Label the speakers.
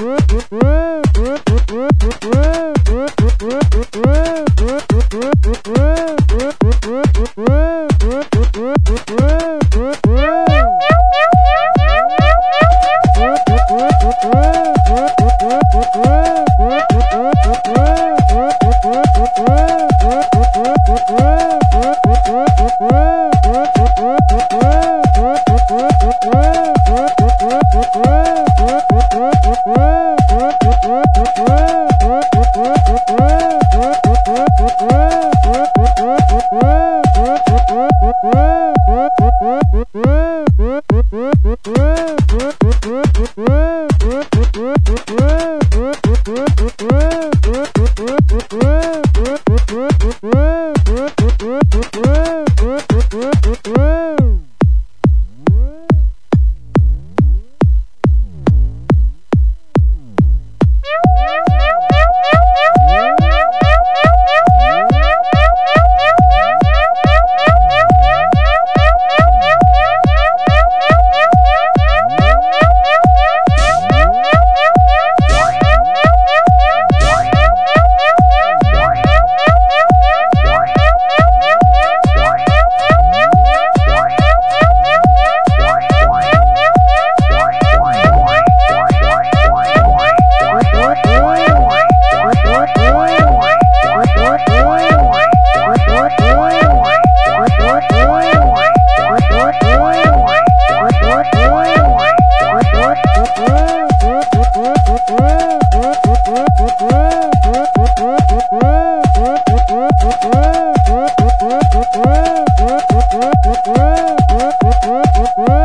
Speaker 1: Woo, woo, woo. Woo!